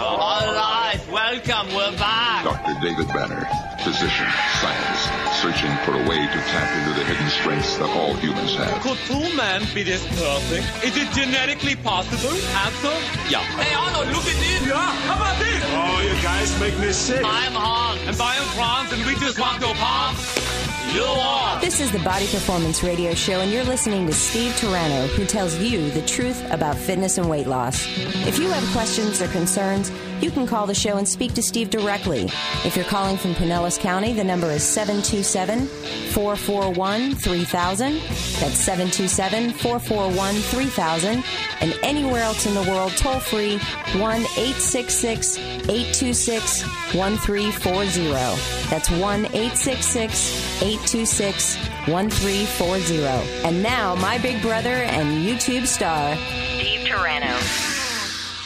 All right, welcome, we're back. Dr. David Banner, physician, scientist, searching for a way to tap into the hidden strengths that all humans have. Could two men be this perfect? Is it genetically possible? Answer? Yeah. Hey, Arnold, look at this. Yeah, how about this? Oh, you guys make me sick. I'm Han, and Brian Franz, and we just want to pump. This is the Body Performance Radio Show, and you're listening to Steve Turano, who tells you the truth about fitness and weight loss. If you have questions or concerns, you can call the show and speak to Steve directly. If you're calling from Pinellas County, the number is 727 441 3000. That's 727 441 3000. And anywhere else in the world, toll free 1 866 826 1340. That's 1 866 826 1340. And now, my big brother and YouTube star, Steve Turano.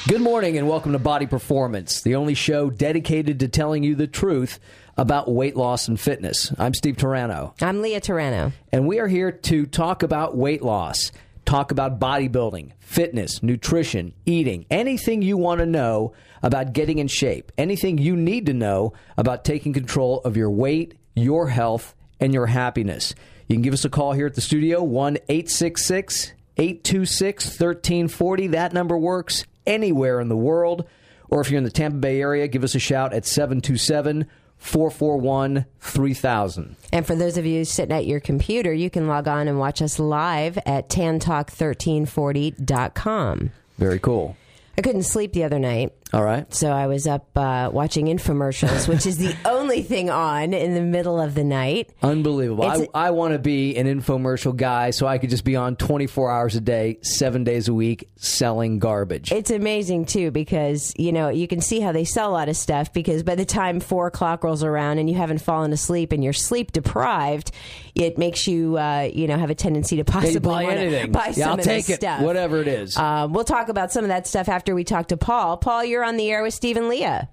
Good morning and welcome to Body Performance, the only show dedicated to telling you the truth about weight loss and fitness. I'm Steve Turano, I'm Leah Turano. and we are here to talk about weight loss, talk about bodybuilding, fitness, nutrition, eating, anything you want to know about getting in shape, anything you need to know about taking control of your weight, your health, and your happiness. You can give us a call here at the studio, 1 866 826 1340. That number works anywhere in the world. Or if you're in the Tampa Bay area, give us a shout at 727 441 3000. And for those of you sitting at your computer, you can log on and watch us live at tantalk1340.com. Very cool. I couldn't sleep the other night, All right. so I was up uh, watching infomercials, which is the only thing on in the middle of the night. Unbelievable. It's I, I want to be an infomercial guy so I could just be on 24 hours a day, seven days a week, selling garbage. It's amazing too because you know you can see how they sell a lot of stuff because by the time four o'clock rolls around and you haven't fallen asleep and you're sleep deprived, it makes you uh, you know have a tendency to possibly buy anything. buy yeah, I'll of take this it. stuff. Whatever it is. Um, we'll talk about some of that stuff after we talk to Paul. Paul, you're on the air with Steve and Leah.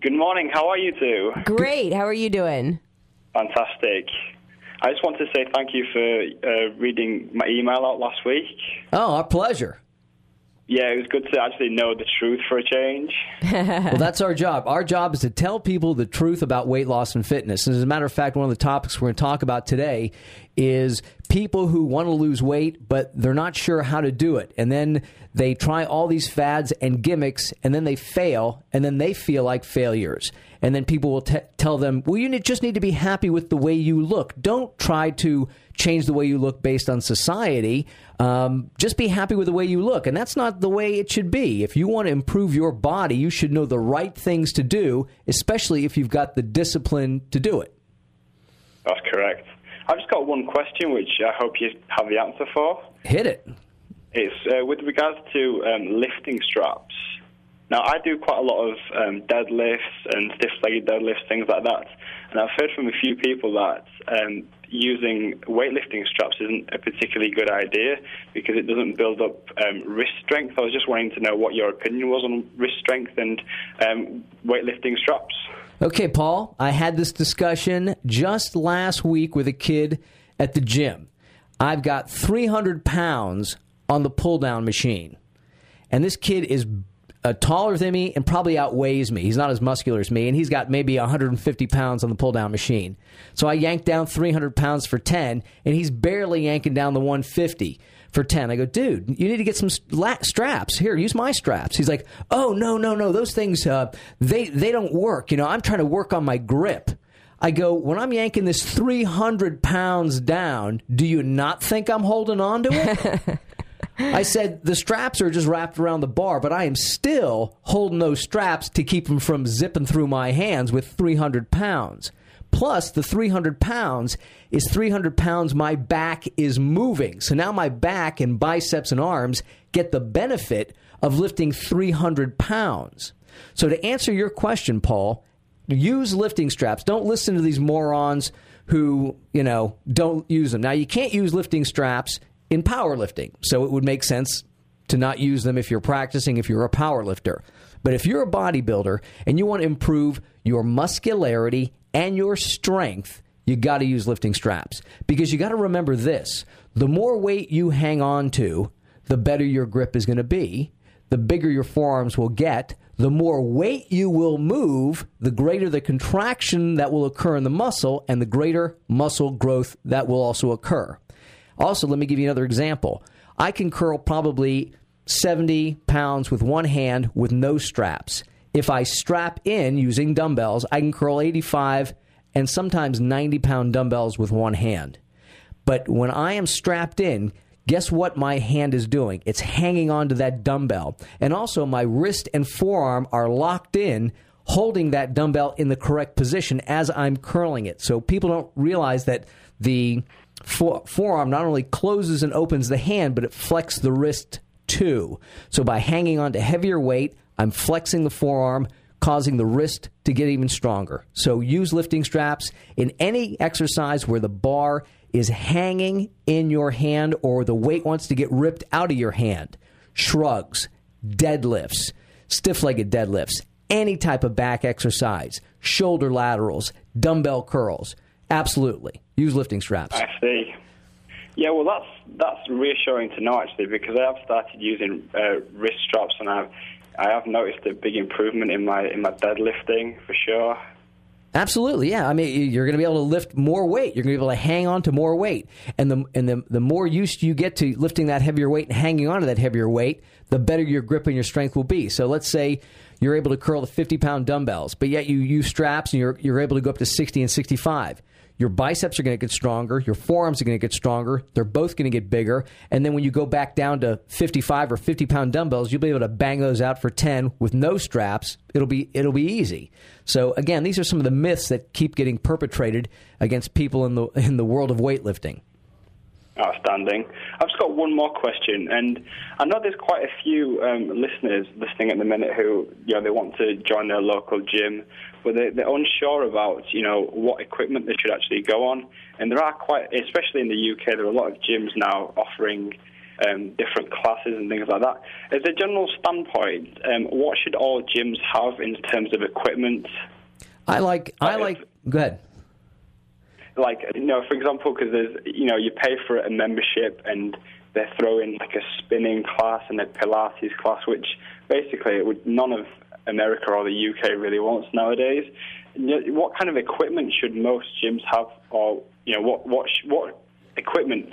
Good morning. How are you two? Great. How are you doing? Fantastic. I just want to say thank you for uh, reading my email out last week. oh, our pleasure. Yeah, it was good to actually know the truth for a change. Well, that's our job. Our job is to tell people the truth about weight loss and fitness. And as a matter of fact, one of the topics we're going to talk about today is people who want to lose weight, but they're not sure how to do it. And then they try all these fads and gimmicks, and then they fail, and then they feel like failures. And then people will t- tell them, well, you just need to be happy with the way you look. Don't try to change the way you look based on society. Um, just be happy with the way you look. And that's not the way it should be. If you want to improve your body, you should know the right things to do, especially if you've got the discipline to do it. That's correct. I've just got one question, which I hope you have the answer for. Hit it. It's uh, with regards to um, lifting straps. Now, I do quite a lot of um, deadlifts and stiff-legged deadlifts, things like that. And I've heard from a few people that um, using weightlifting straps isn't a particularly good idea because it doesn't build up um, wrist strength. I was just wanting to know what your opinion was on wrist strength and um, weightlifting straps. Okay, Paul, I had this discussion just last week with a kid at the gym. I've got 300 pounds on the pull down machine. And this kid is uh, taller than me and probably outweighs me. He's not as muscular as me, and he's got maybe 150 pounds on the pull down machine. So I yanked down 300 pounds for 10, and he's barely yanking down the 150 for 10. I go, dude, you need to get some straps. Here, use my straps. He's like, oh, no, no, no. Those things, uh, they, they don't work. You know, I'm trying to work on my grip. I go, when I'm yanking this 300 pounds down, do you not think I'm holding on to it? I said, the straps are just wrapped around the bar, but I am still holding those straps to keep them from zipping through my hands with 300 pounds. Plus, the 300 pounds is 300 pounds my back is moving. So now my back and biceps and arms get the benefit of lifting 300 pounds. So to answer your question, Paul, use lifting straps. Don't listen to these morons who, you know, don't use them. Now, you can't use lifting straps in powerlifting. So it would make sense to not use them if you're practicing, if you're a power lifter. But if you're a bodybuilder and you want to improve your muscularity and your strength, you got to use lifting straps. Because you got to remember this the more weight you hang on to, the better your grip is going to be. the bigger your forearms will get. The more weight you will move, the greater the contraction that will occur in the muscle, and the greater muscle growth that will also occur. Also, let me give you another example. I can curl probably 70 pounds with one hand with no straps. If I strap in using dumbbells, I can curl 85 and sometimes 90 pound dumbbells with one hand. But when I am strapped in, guess what my hand is doing? It's hanging onto that dumbbell. And also, my wrist and forearm are locked in, holding that dumbbell in the correct position as I'm curling it. So people don't realize that the forearm not only closes and opens the hand, but it flexes the wrist too. So by hanging on to heavier weight, I'm flexing the forearm, causing the wrist to get even stronger. So use lifting straps in any exercise where the bar is hanging in your hand or the weight wants to get ripped out of your hand. Shrugs, deadlifts, stiff legged deadlifts, any type of back exercise, shoulder laterals, dumbbell curls. Absolutely. Use lifting straps. I see. Yeah, well, that's that's reassuring to know actually because I have started using uh, wrist straps and I've I have noticed a big improvement in my in my deadlifting for sure. Absolutely, yeah. I mean, you're going to be able to lift more weight. You're going to be able to hang on to more weight, and the and the the more used you get to lifting that heavier weight and hanging on to that heavier weight, the better your grip and your strength will be. So let's say you're able to curl the 50 pound dumbbells, but yet you use straps and you're you're able to go up to 60 and 65 your biceps are going to get stronger, your forearms are going to get stronger, they're both going to get bigger. And then when you go back down to 55 or 50 pound dumbbells, you'll be able to bang those out for 10 with no straps. It'll be, it'll be easy. So again, these are some of the myths that keep getting perpetrated against people in the, in the world of weightlifting. Outstanding. I've just got one more question, and I know there's quite a few um, listeners listening at the minute who, you know, they want to join their local gym, but they, they're unsure about, you know, what equipment they should actually go on. And there are quite, especially in the UK, there are a lot of gyms now offering um, different classes and things like that. As a general standpoint, um, what should all gyms have in terms of equipment? I like. I like. Go ahead like you know, for example, because there's you know you pay for a membership and they're throwing like a spinning class and a Pilates class, which basically would, none of America or the UK really wants nowadays. What kind of equipment should most gyms have, or you know, what what what equipment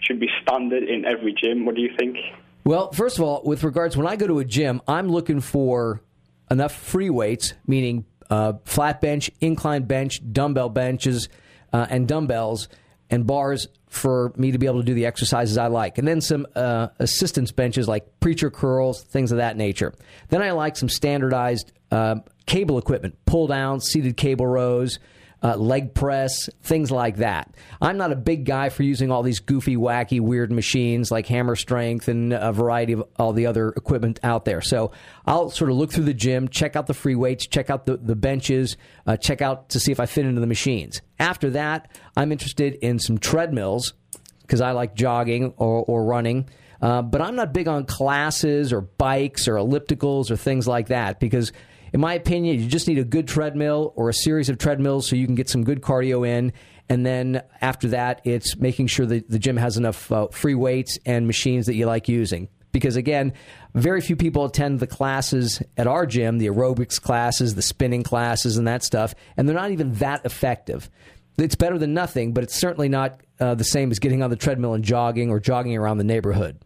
should be standard in every gym? What do you think? Well, first of all, with regards when I go to a gym, I'm looking for enough free weights, meaning uh, flat bench, incline bench, dumbbell benches, uh, and dumbbells and bars for me to be able to do the exercises I like. And then some uh, assistance benches like preacher curls, things of that nature. Then I like some standardized uh, cable equipment, pull down, seated cable rows, uh, leg press, things like that. I'm not a big guy for using all these goofy, wacky, weird machines like hammer strength and a variety of all the other equipment out there. So I'll sort of look through the gym, check out the free weights, check out the, the benches, uh, check out to see if I fit into the machines. After that, I'm interested in some treadmills because I like jogging or, or running. Uh, but I'm not big on classes or bikes or ellipticals or things like that because in my opinion, you just need a good treadmill or a series of treadmills so you can get some good cardio in. And then after that, it's making sure that the gym has enough uh, free weights and machines that you like using. Because again, very few people attend the classes at our gym, the aerobics classes, the spinning classes, and that stuff, and they're not even that effective. It's better than nothing, but it's certainly not uh, the same as getting on the treadmill and jogging or jogging around the neighborhood.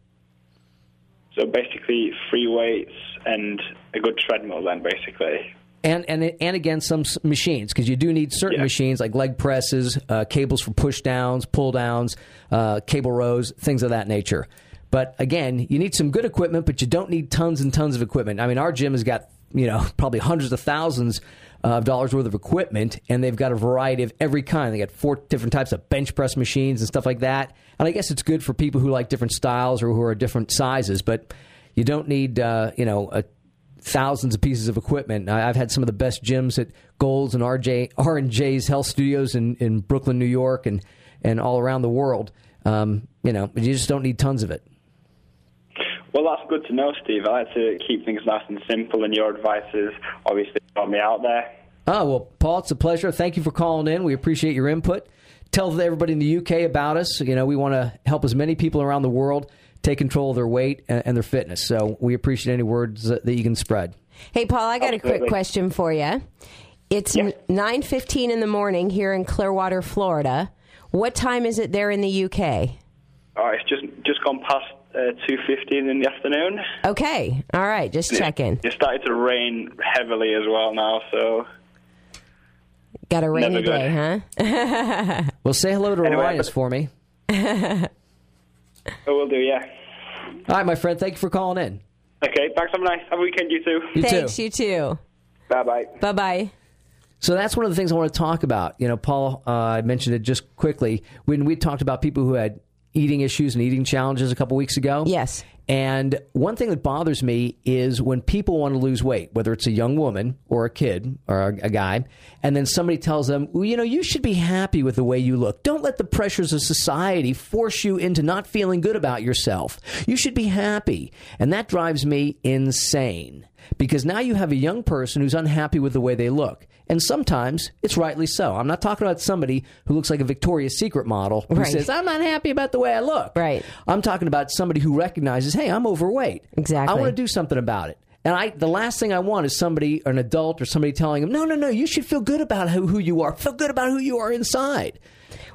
So basically, free weights and a good treadmill, then basically. And and and again, some machines because you do need certain yeah. machines like leg presses, uh, cables for push downs, pull downs, uh, cable rows, things of that nature. But again, you need some good equipment, but you don't need tons and tons of equipment. I mean, our gym has got you know probably hundreds of thousands of dollars worth of equipment, and they've got a variety of every kind. They got four different types of bench press machines and stuff like that. And I guess it's good for people who like different styles or who are different sizes, but you don't need uh, you know a, thousands of pieces of equipment. I, have had some of the best gyms at Gold's and RJ R and J's Health Studios in, in Brooklyn, New York, and and all around the world. Um, you know, you just don't need tons of it. Well, that's good to know, Steve. I like to keep things nice and simple, and your advice is obviously got me out there. Oh, well, Paul, it's a pleasure. Thank you for calling in. We appreciate your input. Tell everybody in the UK about us. You know, we want to help as many people around the world take control of their weight and, and their fitness. So we appreciate any words that you can spread. Hey, Paul, I got a quick question for you. It's Yeah. nine fifteen in the morning here in Clearwater, Florida. What time is it there in the UK? Oh, it's just just gone past uh, two fifteen in the afternoon. Okay, all right, just And it- checking. It started to rain heavily as well now, so Got a rainy day, huh? Well, say hello to Anyway, Orion but- for me. I will do. Yeah. All right, my friend. Thank you for calling in. Okay. Thanks. Have a nice. Have a weekend, you too. You Thanks, too. you too. Bye bye. Bye bye. So that's one of the things I want to talk about. You know, Paul, uh, I mentioned it just quickly when we talked about people who had eating issues and eating challenges a couple weeks ago. Yes. And one thing that bothers me is when people want to lose weight, whether it's a young woman or a kid or a, guy, and then somebody tells them, well, you know, you should be happy with the way you look. Don't let the pressures of society force you into not feeling good about yourself. You should be happy. And that drives me insane because now you have a young person who's unhappy with the way they look. And sometimes it's rightly so. I'm not talking about somebody who looks like a Victoria's Secret model who Right. says, I'm not happy about the way I look. Right. I'm talking about somebody who recognizes, hey, I'm overweight. Exactly. I want to do something about it. And I, the last thing I want is somebody, an adult or somebody telling them, no, no, no, you should feel good about who, who you are. Feel good about who you are inside.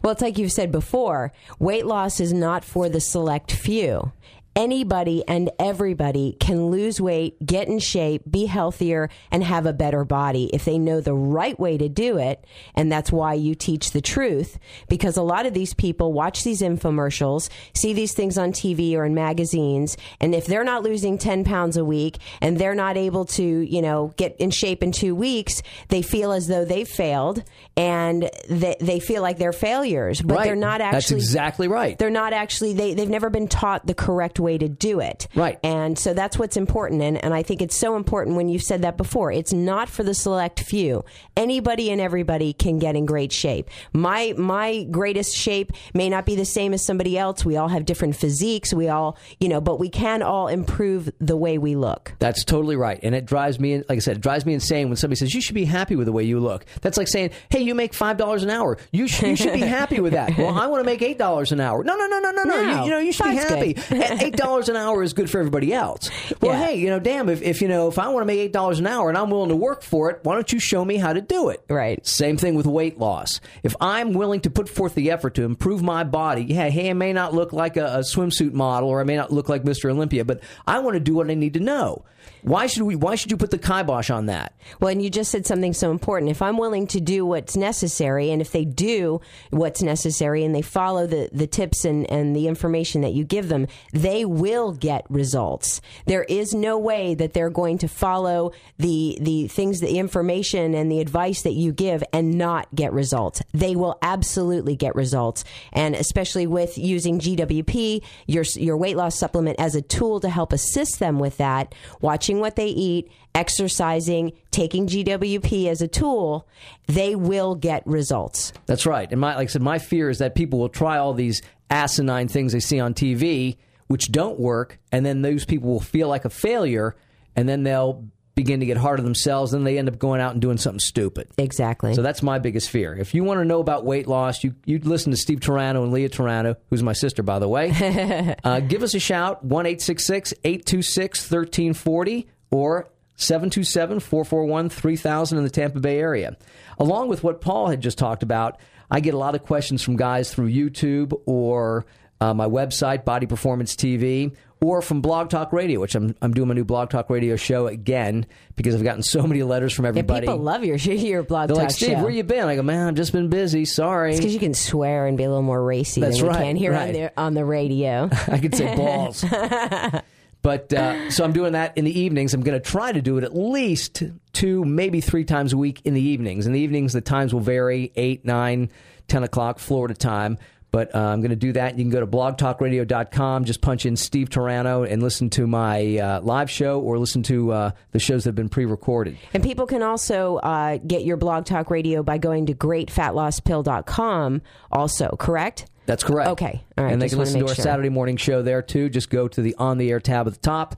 Well, it's like you've said before weight loss is not for the select few. Anybody and everybody can lose weight, get in shape, be healthier, and have a better body if they know the right way to do it. And that's why you teach the truth because a lot of these people watch these infomercials, see these things on TV or in magazines, and if they're not losing 10 pounds a week and they're not able to, you know, get in shape in two weeks, they feel as though they've failed and they, they feel like they're failures, but right. they're not actually. That's exactly right. They're not actually, they, they've never been taught the correct way to do it. Right. And so that's what's important. And, and I think it's so important when you've said that before. It's not for the select few. Anybody and everybody can get in great shape. My, my greatest shape may not be the same as somebody else. We all have different physiques. We all, you know, but we can all improve the way we look. That's totally right. And it drives me, like I said, it drives me insane when somebody says, you should be happy with the way you look. That's like saying, hey, you make $5 an hour. You, sh- you should be happy with that. well, I want to make $8 an hour. No, no, no, no, no, no. No, You, you know, you should be happy. And $8 an hour is good for everybody else. Well, Yeah. hey, you know, damn, if, if, you know, if I want to make $8 an hour and I'm willing to work for it, why don't you show me how to do it? Right. Same thing with weight loss. If I'm willing to put forth the effort to improve my body, yeah, hey, I may not look like a, a swimsuit model or I may not look like Mr. Olympia, but I want to do what I need to know. Why should we? Why should you put the kibosh on that? Well, and you just said something so important. If I'm willing to do what's necessary, and if they do what's necessary and they follow the, the tips and, and the information that you give them, they will get results. There is no way that they're going to follow the the things, the information and the advice that you give and not get results. They will absolutely get results. And especially with using GWP, your your weight loss supplement as a tool to help assist them with that, watching what they eat, exercising, taking GWP as a tool, they will get results. That's right. And my, like I said, my fear is that people will try all these asinine things they see on TV, which don't work, and then those people will feel like a failure, and then they'll begin to get hard on themselves, then they end up going out and doing something stupid. Exactly. So that's my biggest fear. If you want to know about weight loss, you you listen to Steve Turano and Leah Turano, who's my sister, by the way. uh, give us a shout, 1 826 1340 or 727 441 3000 in the Tampa Bay area. Along with what Paul had just talked about, I get a lot of questions from guys through YouTube or uh, my website, Body Performance TV, or from Blog Talk Radio, which I'm, I'm doing my new Blog Talk Radio show again because I've gotten so many letters from yeah, everybody. people love your your blog They're talk like, Steve, show. where you been? I go, man, I've just been busy. Sorry. because you can swear and be a little more racy That's than right, can here right. on the on the radio. I could say balls. but uh, so I'm doing that in the evenings. I'm going to try to do it at least two, maybe three times a week in the evenings. In the evenings, the times will vary 8, 9, 10 o'clock Florida time. But uh, I'm going to do that. You can go to blogtalkradio.com, just punch in Steve Turano and listen to my uh, live show or listen to uh, the shows that have been pre recorded. And people can also uh, get your blog talk radio by going to greatfatlosspill.com also, correct? That's correct. Okay. All right. And they can listen to our sure. Saturday morning show there too. Just go to the on the air tab at the top,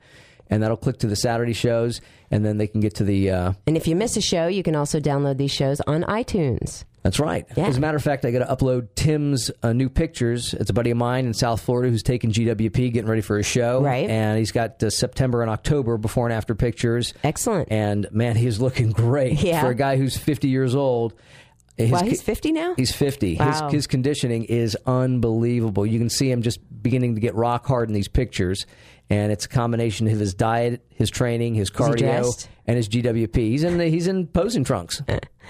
and that'll click to the Saturday shows, and then they can get to the. Uh, And if you miss a show, you can also download these shows on iTunes. That's right. Yeah. As a matter of fact, I got to upload Tim's uh, new pictures. It's a buddy of mine in South Florida who's taking GWP, getting ready for a show. Right. And he's got uh, September and October before and after pictures. Excellent. And man, he's looking great Yeah. for a guy who's 50 years old. His Wow, he's 50 now? He's 50. Wow. His, his conditioning is unbelievable. You can see him just beginning to get rock hard in these pictures. And it's a combination of his diet, his training, his cardio, and his GWP. He's in the, he's in posing trunks.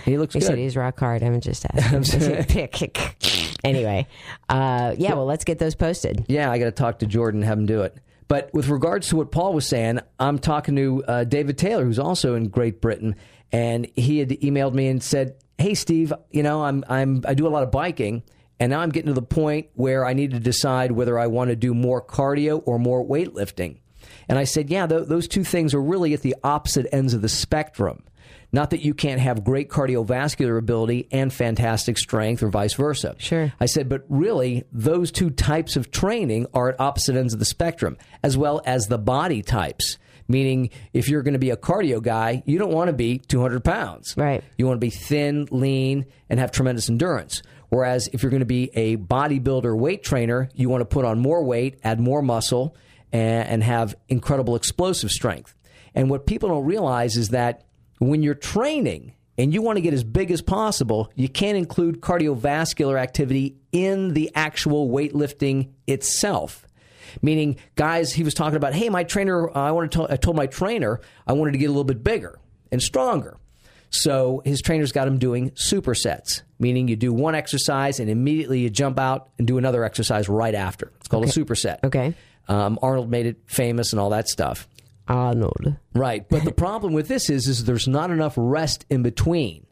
He looks He good. said he's rock hard. I'm just asking. anyway, uh, yeah. Well, let's get those posted. Yeah, I got to talk to Jordan and have him do it. But with regards to what Paul was saying, I'm talking to uh, David Taylor, who's also in Great Britain, and he had emailed me and said, "Hey, Steve, you know, I'm I'm I do a lot of biking, and now I'm getting to the point where I need to decide whether I want to do more cardio or more weightlifting." And I said, "Yeah, th- those two things are really at the opposite ends of the spectrum." Not that you can't have great cardiovascular ability and fantastic strength, or vice versa. Sure. I said, but really, those two types of training are at opposite ends of the spectrum, as well as the body types. Meaning, if you're going to be a cardio guy, you don't want to be 200 pounds. Right. You want to be thin, lean, and have tremendous endurance. Whereas if you're going to be a bodybuilder weight trainer, you want to put on more weight, add more muscle, and, and have incredible explosive strength. And what people don't realize is that when you're training and you want to get as big as possible, you can't include cardiovascular activity in the actual weightlifting itself. Meaning, guys, he was talking about, hey, my trainer, uh, I wanted to, I told my trainer I wanted to get a little bit bigger and stronger. So his trainer's got him doing supersets, meaning you do one exercise and immediately you jump out and do another exercise right after. It's called a superset. Okay. Um, Arnold made it famous and all that stuff. Arnold. Right. But the problem with this is, is there's not enough rest in between,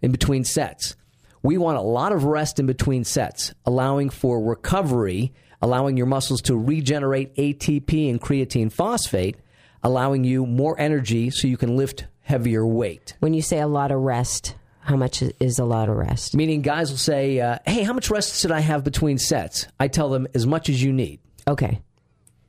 in between sets. We want a lot of rest in between sets, allowing for recovery, allowing your muscles to regenerate ATP and creatine phosphate, allowing you more energy so you can lift heavier weight. When you say a lot of rest, how much is- a lot of rest? Meaning, guys will say, uh, Hey, how much rest should I have between sets? I tell them as much as you need. Okay.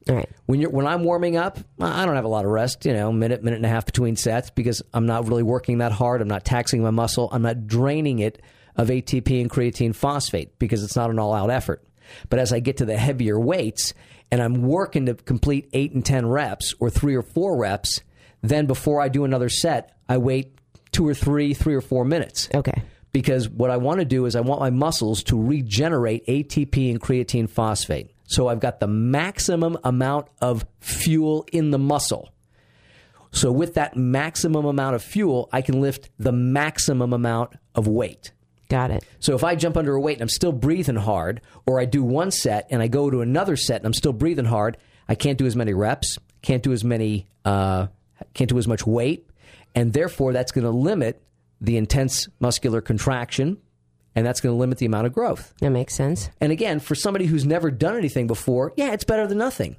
All right. when you're when I'm warming up, I don't have a lot of rest. You know, minute, minute and a half between sets because I'm not really working that hard. I'm not taxing my muscle. I'm not draining it of ATP and creatine phosphate because it's not an all out effort. But as I get to the heavier weights and I'm working to complete eight and ten reps or three or four reps, then before I do another set, I wait two or three, three or four minutes Okay. because what I want to do is I want my muscles to regenerate ATP and creatine phosphate. So I've got the maximum amount of fuel in the muscle. So with that maximum amount of fuel, I can lift the maximum amount of weight. Got it. So if I jump under a weight and I'm still breathing hard, or I do one set and I go to another set and I'm still breathing hard, I can't do as many reps, can't do as many, uh, can't do as much weight, and therefore that's going to limit the intense muscular contraction, and that's going to limit the amount of growth. That makes sense. And again, for somebody who's never done anything before, yeah, it's better than nothing.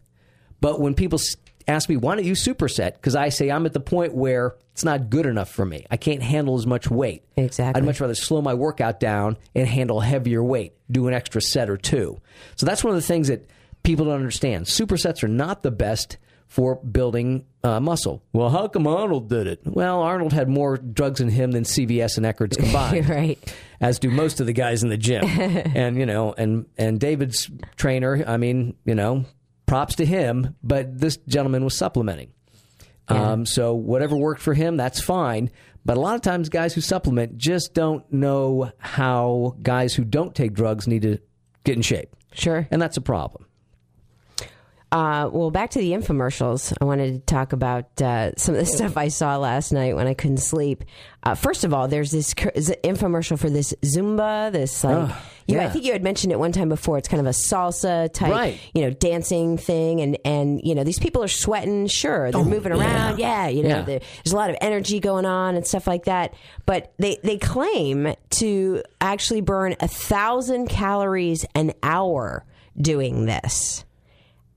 But when people s- ask me, why don't you superset? Because I say I'm at the point where it's not good enough for me. I can't handle as much weight. Exactly. I'd much rather slow my workout down and handle heavier weight, do an extra set or two. So that's one of the things that people don't understand. Supersets are not the best for building uh, muscle. Well, how come Arnold did it? Well, Arnold had more drugs in him than CVS and Eckerd's combined right. as do most of the guys in the gym. and you know, and and David's trainer, I mean, you know, props to him, but this gentleman was supplementing. Um, so whatever worked for him, that's fine. But a lot of times, guys who supplement just don't know how guys who don't take drugs need to get in shape, Sure. and that's a problem. Uh, well, back to the infomercials. I wanted to talk about uh, some of the stuff I saw last night when I couldn't sleep. Uh, first of all, there's this cur- infomercial for this Zumba. This like, Oh, you, I think you had mentioned it one time before. It's kind of a salsa type, Right. you know, dancing thing, and and you know these people are sweating. Sure, they're moving around. Yeah, you know, Oh, Yeah. there's a lot of energy going on and stuff like that. But they they claim to actually burn a thousand calories an hour doing this.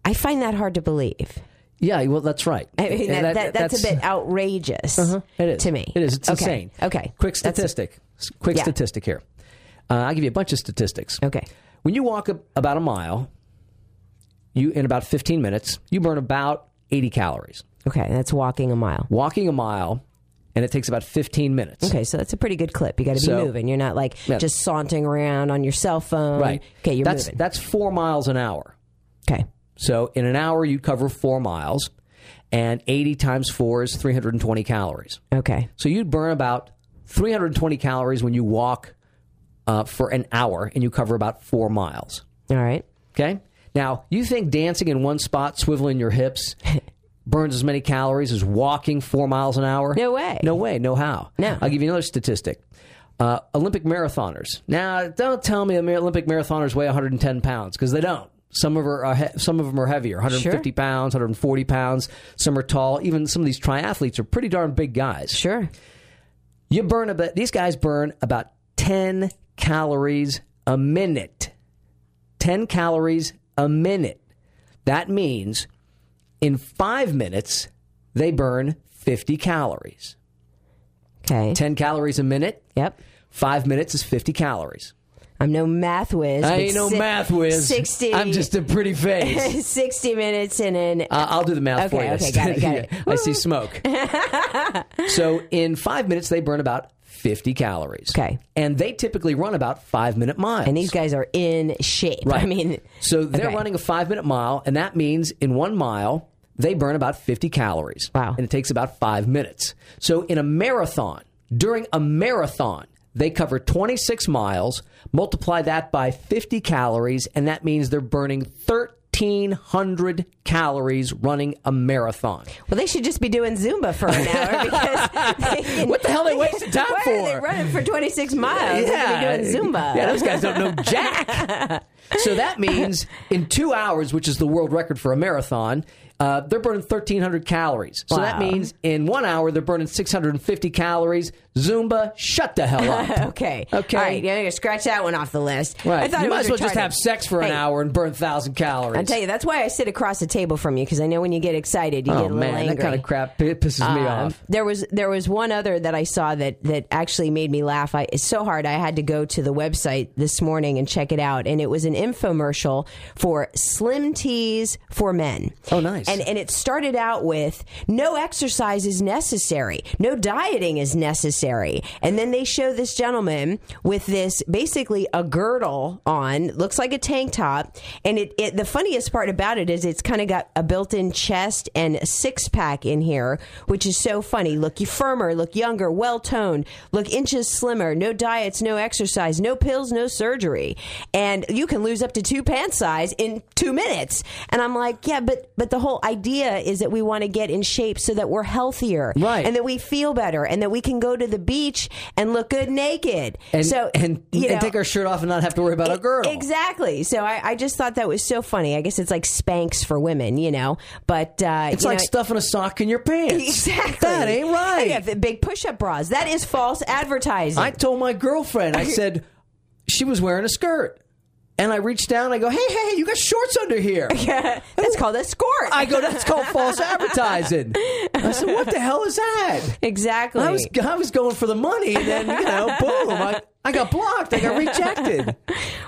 I find that hard to believe. Yeah, well, that's right. I mean, And that, that, that's, a bit outrageous Uh-huh. It is to me. It is. It's okay. insane. Okay. Quick statistic. Quick Yeah. statistic here. Uh, I'll give you a bunch of statistics. Okay. When you walk a, about a mile, you in about 15 minutes, you burn about 80 calories. Okay. That's walking a mile. Walking a mile, and it takes about 15 minutes. Okay, so that's a pretty good clip. You got to be So- moving. You're not like Yeah. just sauntering around on your cell phone. Right. Okay, you're that's, moving. That's four miles an hour. okay. So in an hour, you cover four miles, and 80 times four is 320 calories. Okay. So you'd burn about 320 calories when you walk uh, for an hour, and you cover about four miles. All right. Okay? Now, you think dancing in one spot, swiveling your hips, burns as many calories as walking four miles an hour? No way. No way. No how. No. I'll give you another statistic. Uh, Olympic marathoners. Now, don't tell me Olympic marathoners weigh 110 pounds because they don't. Some of, are, are uh, he- some of them are heavier, 150 Sure. pounds, 140 pounds. Some are tall. Even some of these triathletes are pretty darn big guys. Sure. You burn about these guys burn about 10 calories a minute. 10 calories a minute. That means in 5 minutes they burn 50 calories. Okay. 10 calories a minute, Yep. 5 minutes is 50 calories. I'm no math whiz. I ain't no si- math whiz. 60. I'm just a pretty face. 60 minutes in an. Uh, I'll do the math for Okay, you. okay, got it, got it. I see smoke. so in five minutes, they burn about 50 calories. Okay. And they typically run about five minute miles. and these guys are in shape. Right. I mean, so they're okay. running a five minute mile, and that means in one mile, they burn about 50 calories. Wow. And it takes about five minutes. So in a marathon, during a marathon, they cover 26 miles, multiply that by 50 calories, and that means they're burning 1,300 calories running a marathon. well, they should just be doing Zumba for an hour because. They, What the hell they wasting time why for? are they running for 26 miles? They could doing Zumba. Yeah, those guys don't know jack. so that means in two hours, which is the world record for a marathon, uh, they're burning 1,300 calories. So that means in one hour, they're burning 650 calories. Zumba, shut the hell up. Okay. Okay. All right. Yeah, you scratch that one off the list. I Right. thought You might as well just have sex for an Hey, hour and burn 1,000 calories. I'll tell you, that's why I sit across the table from you because I know when you get excited, you oh, get a little man, angry. that kind of crap p- pisses me Um, off. There was there was one other that I saw that that actually made me laugh. I, it's so hard. I had to go to the website this morning and check it out, and it was an infomercial for Slim Teas for men. Oh, nice. And and it started out with no exercise is necessary, no dieting is necessary, and then they show this gentleman with this basically a girdle on, looks like a tank top, and it, it the funniest part about it is it's kind of got a built-in chest and a six pack in here, which is so funny. Look you firmer, look younger, well toned, look inches slimmer, no diets, no exercise, no pills, no surgery, and you can lose up to two pant size in two minutes. And I'm like, yeah, but but the whole idea is that we want to get in shape so that we're healthier, Right. And that we feel better, and that we can go to the beach and look good naked. And, so and, you and take our shirt off and not have to worry about a girdle. Exactly. So I, I just thought that was so funny. I guess it's like Spanx for women, you know. But uh, It's like know, stuffing a sock in your pants. Exactly. That ain't right. Yeah, big push-up bras. That is false advertising. I told my girlfriend, I said, she was wearing a skirt. And I reach down, I go, hey, hey, you got shorts under here. Yeah, that's oh. called a skirt. I go, that's called false advertising. I said, what the hell is that? exactly. I was, I was going for the money, and then, you know, boom, I, I got blocked. I got rejected.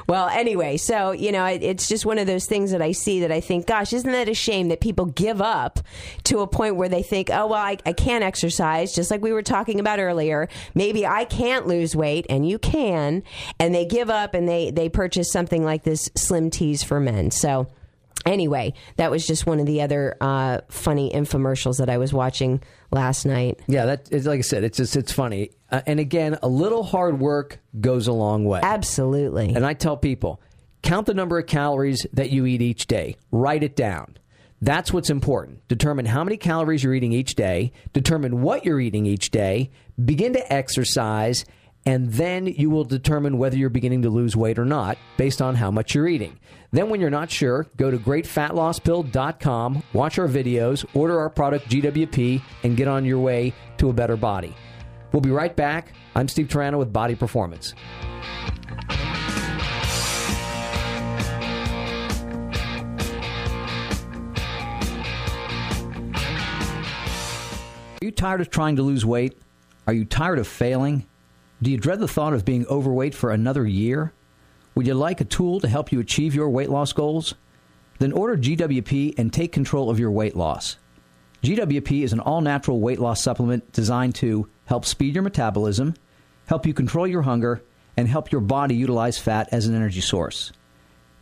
Well, anyway, so you know, it, it's just one of those things that I see that I think, gosh, isn't that a shame that people give up to a point where they think, oh well, I, I can't exercise, just like we were talking about earlier. Maybe I can't lose weight, and you can, and they give up and they they purchase something like this Slim Teas for men. So. Anyway, that was just one of the other uh, funny infomercials that I was watching last night. Yeah, that is like I said, it's just, it's funny. Uh, and again, a little hard work goes a long way. Absolutely. And I tell people, count the number of calories that you eat each day. Write it down. That's what's important. Determine how many calories you're eating each day, determine what you're eating each day, begin to exercise, and then you will determine whether you're beginning to lose weight or not based on how much you're eating. Then, when you're not sure, go to greatfatlosspill.com, watch our videos, order our product GWP, and get on your way to a better body. We'll be right back. I'm Steve Turano with Body Performance. Are you tired of trying to lose weight? Are you tired of failing? Do you dread the thought of being overweight for another year? Would you like a tool to help you achieve your weight loss goals? Then order GWP and take control of your weight loss. GWP is an all natural weight loss supplement designed to help speed your metabolism, help you control your hunger, and help your body utilize fat as an energy source.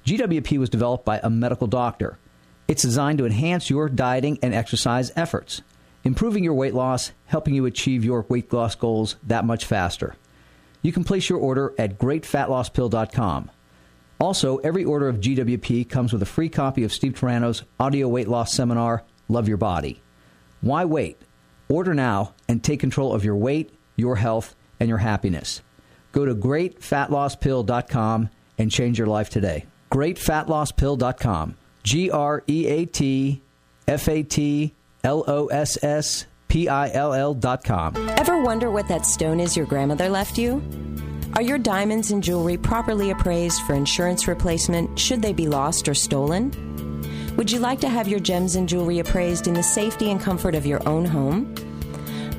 GWP was developed by a medical doctor. It's designed to enhance your dieting and exercise efforts, improving your weight loss, helping you achieve your weight loss goals that much faster. You can place your order at greatfatlosspill.com. Also, every order of GWP comes with a free copy of Steve Turano's audio weight loss seminar, Love Your Body. Why wait? Order now and take control of your weight, your health, and your happiness. Go to greatfatlosspill.com and change your life today. Greatfatlosspill.com. G R E A T F A T L O S S P I L L.com. Ever wonder what that stone is your grandmother left you? Are your diamonds and jewelry properly appraised for insurance replacement should they be lost or stolen? Would you like to have your gems and jewelry appraised in the safety and comfort of your own home?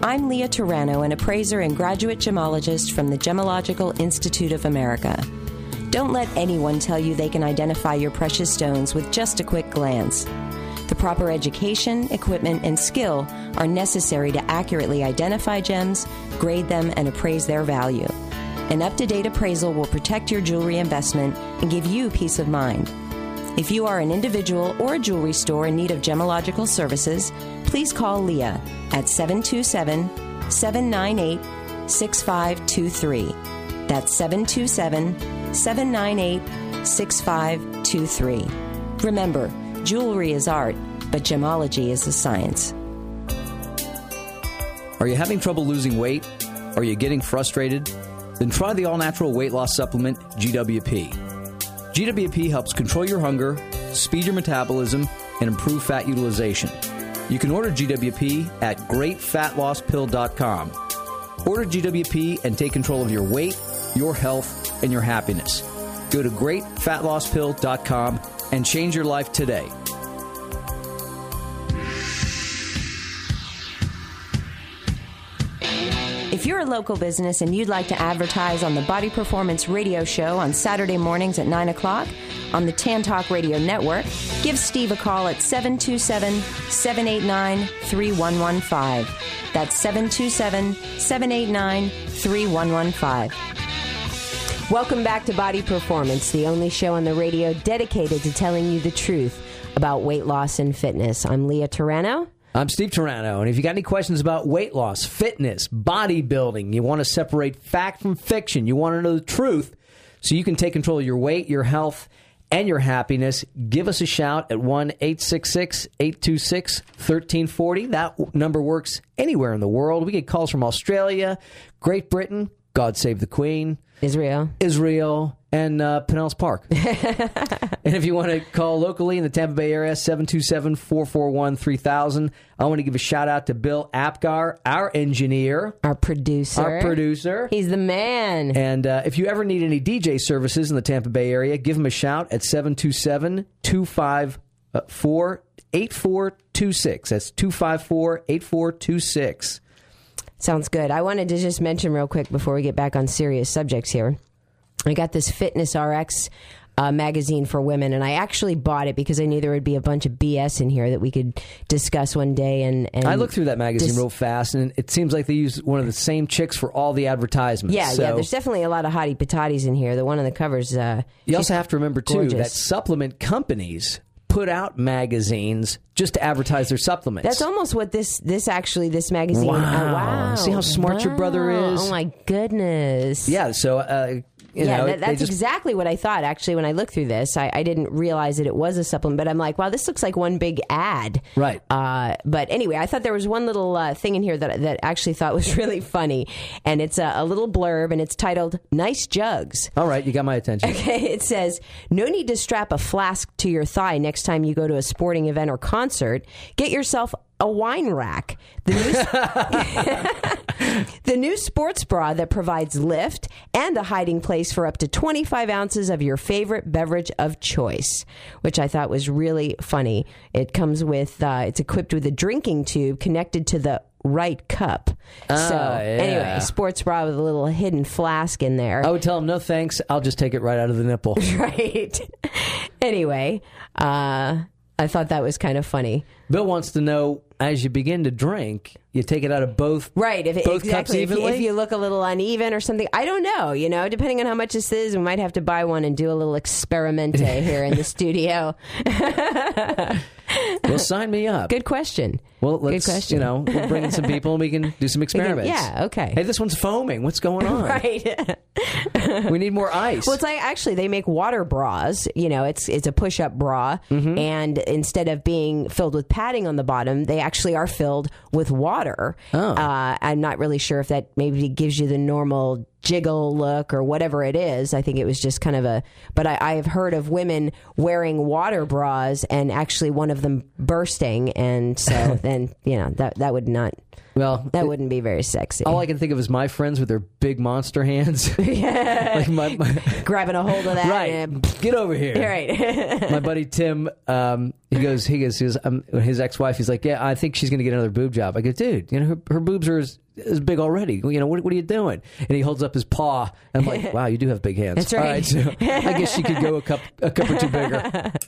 I'm Leah Turano, an appraiser and graduate gemologist from the Gemological Institute of America. Don't let anyone tell you they can identify your precious stones with just a quick glance. The proper education, equipment, and skill are necessary to accurately identify gems, grade them, and appraise their value. An up to date appraisal will protect your jewelry investment and give you peace of mind. If you are an individual or a jewelry store in need of gemological services, please call Leah at 727 798 6523. That's 727 798 6523. Remember, jewelry is art, but gemology is a science. Are you having trouble losing weight? Are you getting frustrated? Then try the all natural weight loss supplement, GWP. GWP helps control your hunger, speed your metabolism, and improve fat utilization. You can order GWP at greatfatlosspill.com. Order GWP and take control of your weight, your health, and your happiness. Go to greatfatlosspill.com and change your life today. If you're a local business and you'd like to advertise on the Body Performance Radio Show on Saturday mornings at 9 o'clock on the Tan Talk Radio Network, give Steve a call at 727 789 3115. That's 727 789 3115. Welcome back to Body Performance, the only show on the radio dedicated to telling you the truth about weight loss and fitness. I'm Leah Turano. I'm Steve Turano, and if you got any questions about weight loss, fitness, bodybuilding, you want to separate fact from fiction, you want to know the truth so you can take control of your weight, your health, and your happiness, give us a shout at 1 866 826 1340. That number works anywhere in the world. We get calls from Australia, Great Britain, God Save the Queen, Israel. Israel, and uh, Pinellas Park. and if you want to call locally in the Tampa Bay area, 727 441 3000. I want to give a shout out to Bill Apgar, our engineer, Our producer. our producer. He's the man. And uh, if you ever need any DJ services in the Tampa Bay area, give him a shout at 727 254 8426. That's 254 8426. Sounds good. I wanted to just mention real quick before we get back on serious subjects here. I got this Fitness RX uh, magazine for women, and I actually bought it because I knew there would be a bunch of BS in here that we could discuss one day. And, and I looked through that magazine dis- real fast, and it seems like they use one of the same chicks for all the advertisements. Yeah, So yeah. There's definitely a lot of hottie patatis in here. The one on the covers. Uh, you also have to remember, too, that supplement companies put out magazines just to advertise their supplements. That's almost what this this actually this magazine. uh, Wow. wow! See how smart your brother is? Oh my goodness! yeah, so, uh, you yeah, know, that, that's just exactly what I thought. Actually, when I looked through this, I, I didn't realize that it was a supplement. But I'm like, wow, this looks like one big ad. Right. Uh, but anyway, I thought there was one little uh, thing in here that that I actually thought was really funny, and it's a, a little blurb, and it's titled "Nice Jugs." All right, you got my attention. Okay, it says, no need to strap a flask to your thigh next time you go to a sporting event or concert. Get yourself a wine rack. The new, the new sports bra that provides lift and a hiding place for up to 25 ounces of your favorite beverage of choice, which I thought was really funny. It comes with, uh, it's equipped with a drinking tube connected to the right cup. so, yeah. anyway, sports bra with a little hidden flask in there. I would tell him no thanks, I'll just take it right out of the nipple. right. anyway, uh, I thought that was kind of funny. Bill wants to know as you begin to drink, you take it out of both Right, if both cups exactly if you, if you look a little uneven or something, I don't know. You know, depending on how much this is, we might have to buy one and do a little experimente here in the studio. well, sign me up. Good question. Well, Good let's question. you know we'll bring in some people and we can do some experiments. yeah, okay. Hey, this one's foaming. What's going on? right. We need more ice. Well, it's like actually they make water bras. You know, it's it's a push up bra, Mm-hmm. and instead of being filled with padding on the bottom, they actually are filled with water. Oh. Uh, I'm not really sure if that maybe gives you the normal jiggle look or whatever it is. I think it was just kind of a. But I, I have heard of women wearing water bras and actually one of them bursting, and so then you know that that would not well, that wouldn't be very sexy. all I can think of is my friends with their big monster hands. like my, my Grabbing a hold of that, right, and- get over here. right. my buddy Tim, um, he goes, he goes, he goes um, his ex-wife. He's like, yeah, I think she's going to get another boob job. I go, dude, you know, her, her boobs are as, as big already. You know, what, what are you doing? And he holds up his paw. And I'm like, wow, you do have big hands. That's All right. so I guess she could go a cup, a cup or two bigger.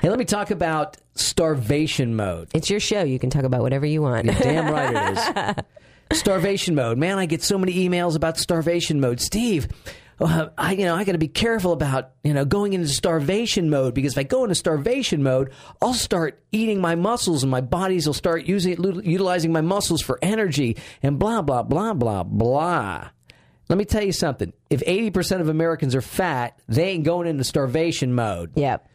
Hey, let me talk about starvation mode. it's your show. You can talk about whatever you want. You're Damn right it is. Starvation mode. Man, I get so many emails about starvation mode. Steve, I you know I got to be careful about you know going into starvation mode because if I go into starvation mode, I'll start eating my muscles and my bodies will start using utilizing my muscles for energy and blah blah blah blah blah. Let me tell you something. If 80% of Americans are fat, they ain't going into starvation mode. Yep.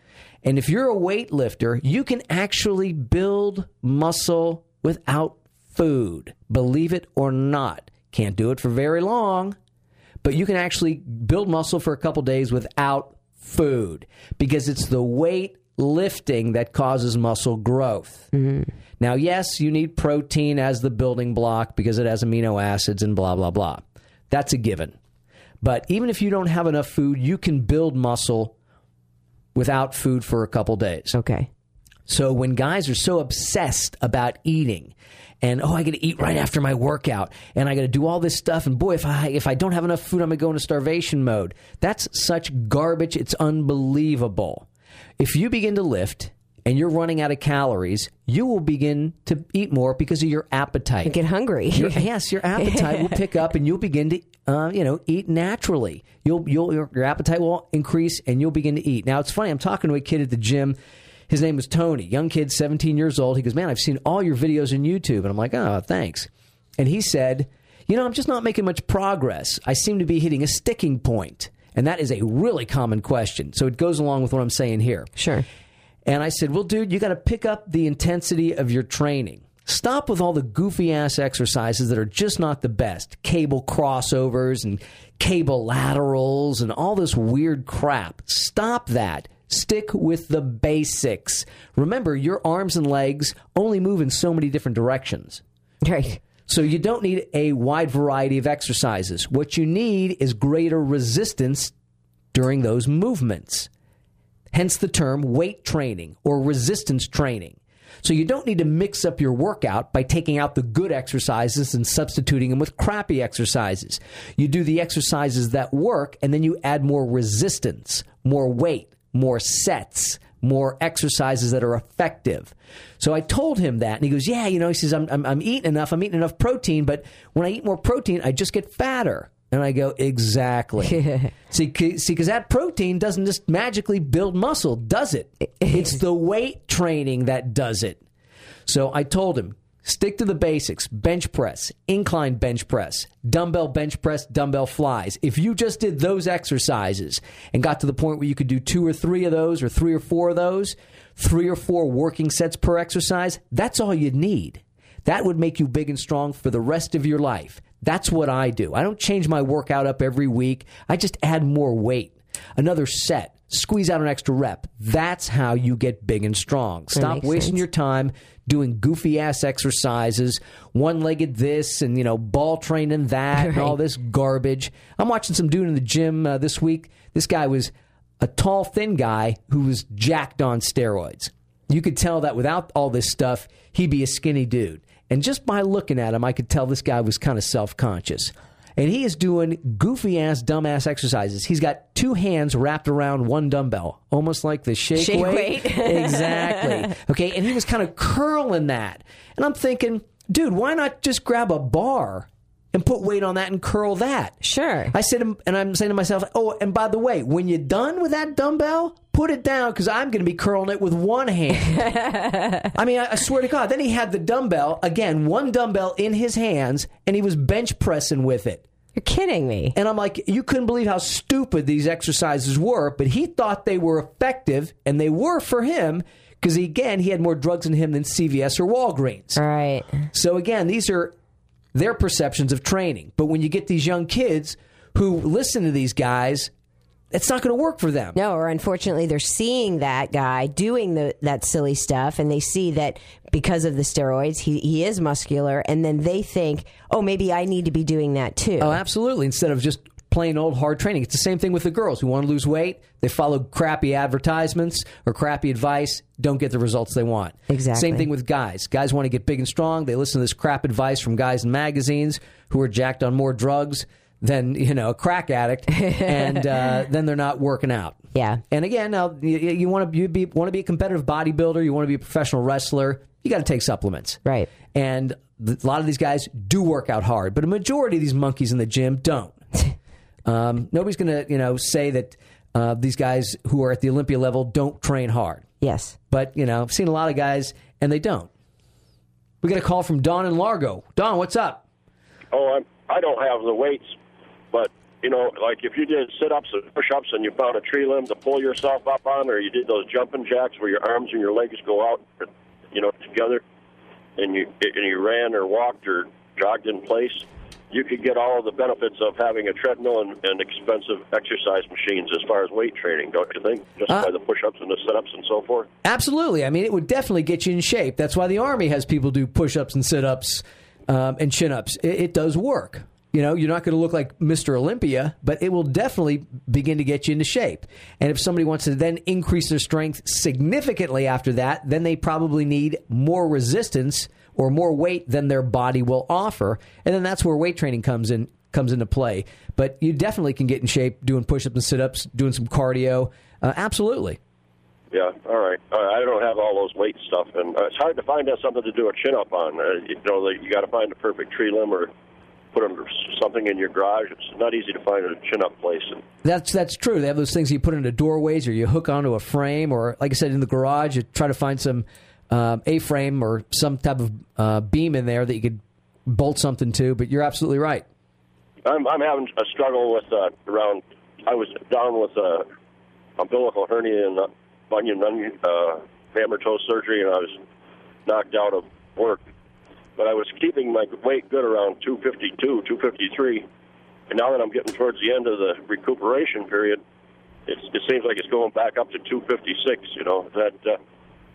And if you're a weightlifter, you can actually build muscle without food. Believe it or not. Can't do it for very long, but you can actually build muscle for a couple days without food because it's the weight lifting that causes muscle growth. Now, yes, you need protein as the building block because it has amino acids and blah, blah, blah. That's a given. But even if you don't have enough food, you can build muscle without food for a couple days. Okay. So when guys are so obsessed about eating and oh I got to eat right after my workout and I got to do all this stuff and boy if I if I don't have enough food I'm to go into starvation mode. That's such garbage it's unbelievable. If you begin to lift and you're running out of calories, you will begin to eat more because of your appetite. Get hungry. Your, yes, your appetite will pick up, and you'll begin to, uh, you know, eat naturally. You'll, you'll, your, your appetite will increase, and you'll begin to eat. Now, it's funny. I'm talking to a kid at the gym. His name was Tony, young kid, 17 years old. He goes, "Man, I've seen all your videos on YouTube," and I'm like, "Oh, thanks." And he said, "You know, I'm just not making much progress. I seem to be hitting a sticking point." And that is a really common question. So it goes along with what I'm saying here. Sure. And I said, Well, dude, you got to pick up the intensity of your training. Stop with all the goofy ass exercises that are just not the best. Cable crossovers and cable laterals and all this weird crap. Stop that. Stick with the basics. Remember, your arms and legs only move in so many different directions. Right. So you don't need a wide variety of exercises. What you need is greater resistance during those movements. Hence the term weight training or resistance training. So you don't need to mix up your workout by taking out the good exercises and substituting them with crappy exercises. You do the exercises that work and then you add more resistance, more weight, more sets, more exercises that are effective. So I told him that, and he goes, "Yeah, you know," he says, "I'm I'm, I'm eating enough. I'm eating enough protein, but when I eat more protein, I just get fatter." And I go, "Exactly." see, c- because that protein doesn't just magically build muscle, does it? It's the weight training that does it. So I told him, stick to the basics bench press, incline bench press, dumbbell bench press, dumbbell flies. If you just did those exercises and got to the point where you could do two or three of those, or three or four of those, three or four working sets per exercise, that's all you'd need. That would make you big and strong for the rest of your life. That's what I do. I don't change my workout up every week, I just add more weight. Another set, squeeze out an extra rep. That's how you get big and strong. Stop wasting sense. your time doing goofy ass exercises, one legged this and, you know, ball training that and all this garbage. I'm watching some dude in the gym uh, this week. This guy was a tall, thin guy who was jacked on steroids. You could tell that without all this stuff, he'd be a skinny dude. And just by looking at him, I could tell this guy was kind of self conscious. And he is doing goofy ass, dumbass exercises. He's got two hands wrapped around one dumbbell, almost like the shake, Shake weight. weight. exactly. Okay, and he was kind of curling that, and I'm thinking, dude, why not just grab a bar? And put weight on that and curl that. Sure. I said, and I'm saying to myself, oh, and by the way, when you're done with that dumbbell, put it down because I'm going to be curling it with one hand. I mean, I, I swear to God. Then he had the dumbbell again, one dumbbell in his hands, and he was bench pressing with it. You're kidding me. And I'm like, you couldn't believe how stupid these exercises were, but he thought they were effective, and they were for him because again, he had more drugs in him than CVS or Walgreens. All right. So again, these are their perceptions of training. But when you get these young kids who listen to these guys, it's not going to work for them. No, or unfortunately, they're seeing that guy doing the, that silly stuff, and they see that because of the steroids, he, he is muscular, and then they think, oh, maybe I need to be doing that too. Oh, absolutely. Instead of just plain old hard training. It's the same thing with the girls who want to lose weight. They follow crappy advertisements or crappy advice, don't get the results they want. Exactly. Same thing with guys. Guys want to get big and strong. They listen to this crap advice from guys in magazines who are jacked on more drugs than you know a crack addict, and uh, then they're not working out. Yeah. And again, now you, you want to you be want to be a competitive bodybuilder. You want to be a professional wrestler. You got to take supplements. Right. And a lot of these guys do work out hard, but a majority of these monkeys in the gym don't. Um, nobody's going to you know say that uh, these guys who are at the Olympia level don't train hard. Yes. But you know, I've seen a lot of guys and they don't. We got a call from Don in Largo. Don, what's up? Oh, I'm, I don't have the weights, but you know, like if you did sit-ups and push-ups and you found a tree limb to pull yourself up on, or you did those jumping jacks where your arms and your legs go out, you know, together, and you and you ran or walked or jogged in place, you could get all of the benefits of having a treadmill and, and expensive exercise machines as far as weight training, don't you think? Just Uh, by the push-ups and the sit-ups and so forth. Absolutely. I mean, it would definitely get you in shape. That's why the Army has people do push ups and sit ups um, and chin ups. It, it does work. You know, you're not going to look like Mr. Olympia, but it will definitely begin to get you into shape. And if somebody wants to then increase their strength significantly after that, then they probably need more resistance or more weight than their body will offer. And then that's where weight training comes in comes into play. But you definitely can get in shape doing push ups and sit ups, doing some cardio. Uh, absolutely. Yeah, all right. Uh, I don't have all those weight stuff, and uh, it's hard to find out something to do a chin up on. Uh, you know, you got to find a perfect tree limb or put under something in your garage. It's not easy to find a chin up place. And That's that's true. They have those things you put into doorways, or you hook onto a frame, or like I said, in the garage, you try to find some um, a frame or some type of uh, beam in there that you could bolt something to. But you're absolutely right. I'm I'm having a struggle with uh, around. I was down with a umbilical hernia and uh, bunion uh, hammer toe surgery, and I was knocked out of work. But I was keeping my weight good around 252, 253, and now that I'm getting towards the end of the recuperation period, it's, it seems like it's going back up to 256. You know that uh,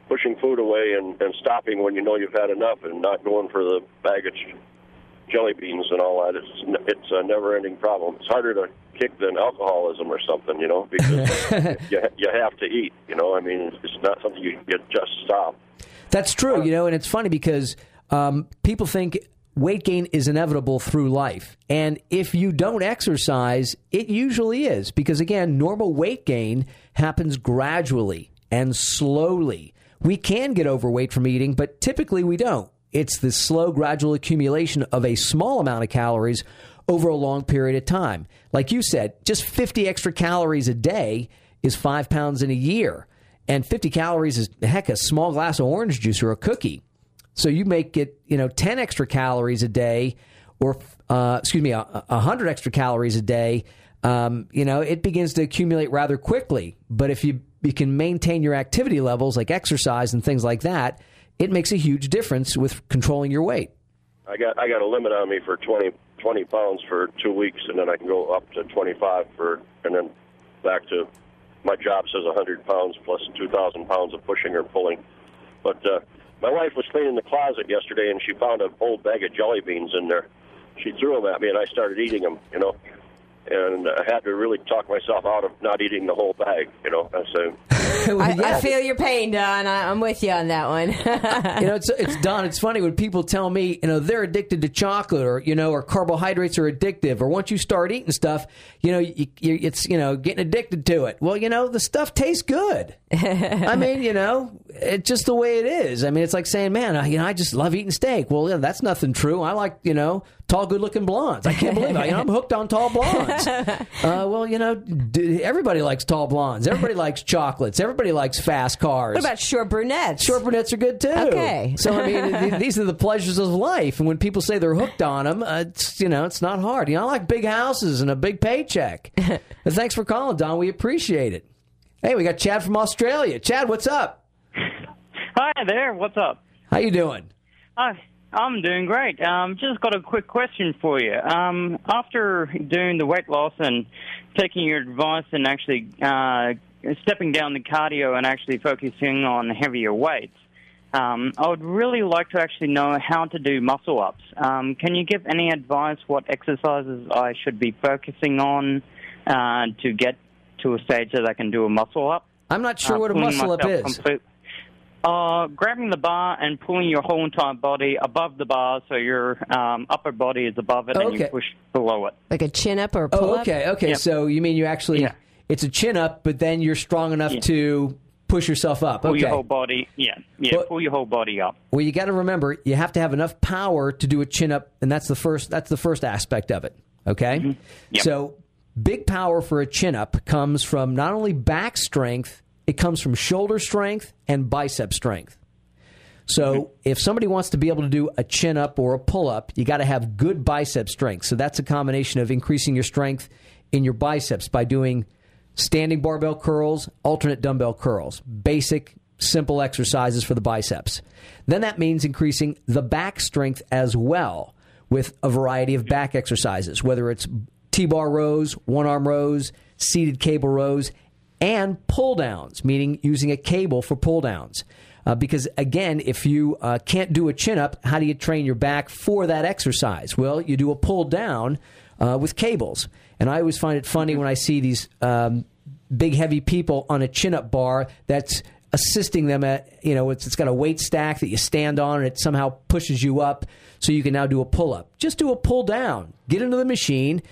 pushing food away and, and stopping when you know you've had enough, and not going for the baggage jelly beans and all that. It's it's a never-ending problem. It's harder to kick than alcoholism or something, you know, because you you have to eat. You know, I mean, it's not something you can just stop. That's true. You know, and it's funny because um, people think weight gain is inevitable through life, and if you don't exercise, it usually is because again, normal weight gain happens gradually and slowly. We can get overweight from eating, but typically we don't. It's the slow, gradual accumulation of a small amount of calories over a long period of time. Like you said, just 50 extra calories a day is five pounds in a year. And 50 calories is, heck, a small glass of orange juice or a cookie. So you make it, you know, 10 extra calories a day or, uh, excuse me, a 100 extra calories a day. Um, you know, it begins to accumulate rather quickly. But if you, you can maintain your activity levels like exercise and things like that, it makes a huge difference with controlling your weight. I got I got a limit on me for 20, 20 pounds for two weeks, and then I can go up to 25 for, and then back to my job says 100 pounds plus 2,000 pounds of pushing or pulling. But uh, my wife was cleaning the closet yesterday, and she found an old bag of jelly beans in there. She threw them at me, and I started eating them. You know, and I had to really talk myself out of not eating the whole bag. You know, I said, I, I feel your pain, Don. I, I'm with you on that one. you know, it's it's Don. It's funny when people tell me, you know, they're addicted to chocolate, or you know, or carbohydrates are addictive, or once you start eating stuff, you know, you, you, it's you know, getting addicted to it. Well, you know, the stuff tastes good. I mean, you know, it's just the way it is. I mean, it's like saying, man, I, you know, I just love eating steak. Well, yeah, that's nothing true. I like, you know, tall, good-looking blondes. I can't believe it. You know, I'm hooked on tall blondes. Uh, well, you know, d- everybody likes tall blondes. Everybody likes chocolates. Everybody likes fast cars. what about short brunettes? Short brunettes are good too. Okay. So I mean, th- these are the pleasures of life. And when people say they're hooked on them, uh, it's you know, it's not hard. You know, I like big houses and a big paycheck. but thanks for calling, Don. We appreciate it. Hey, we got Chad from Australia. Chad, what's up? Hi there. What's up? How you doing? Hi. I'm doing great. Um, just got a quick question for you. Um, after doing the weight loss and taking your advice and actually uh, stepping down the cardio and actually focusing on heavier weights, um, I would really like to actually know how to do muscle ups. Um, can you give any advice what exercises I should be focusing on uh, to get to a stage that I can do a muscle up? I'm not sure Uh, what a muscle up is. complete- uh, grabbing the bar and pulling your whole entire body above the bar so your um, upper body is above it and you Okay. push below it. like a chin up or a pull Oh, up? okay, okay. Yeah. So you mean you actually Yeah. it's a chin up, but then you're strong enough Yeah. to push yourself up. Pull Okay. your whole body, yeah, yeah, Well- pull your whole body up. Well, you got to remember you have to have enough power to do a chin up, and that's the first that's the first aspect of it. Okay, Mm-hmm. Yep. so big power for a chin up comes from not only back strength, it comes from shoulder strength and bicep strength. So Mm-hmm. if somebody wants to be able to do a chin up or a pull up, you got to have good bicep strength. So that's a combination of increasing your strength in your biceps by doing standing barbell curls, alternate dumbbell curls, basic simple exercises for the biceps. Then that means increasing the back strength as well with a variety of back exercises, whether it's T-bar rows, one arm rows, seated cable rows, and pull downs, meaning using a cable for pull downs. Uh, because again, if you uh, can't do a chin up, how do you train your back for that exercise? Well, you do a pull down uh, with cables. And I always find it funny when I see these um, big, heavy people on a chin up bar that's assisting them at, you know, it's, it's got a weight stack that you stand on and it somehow pushes you up so you can now do a pull up. Just do a pull down. Get into the machine,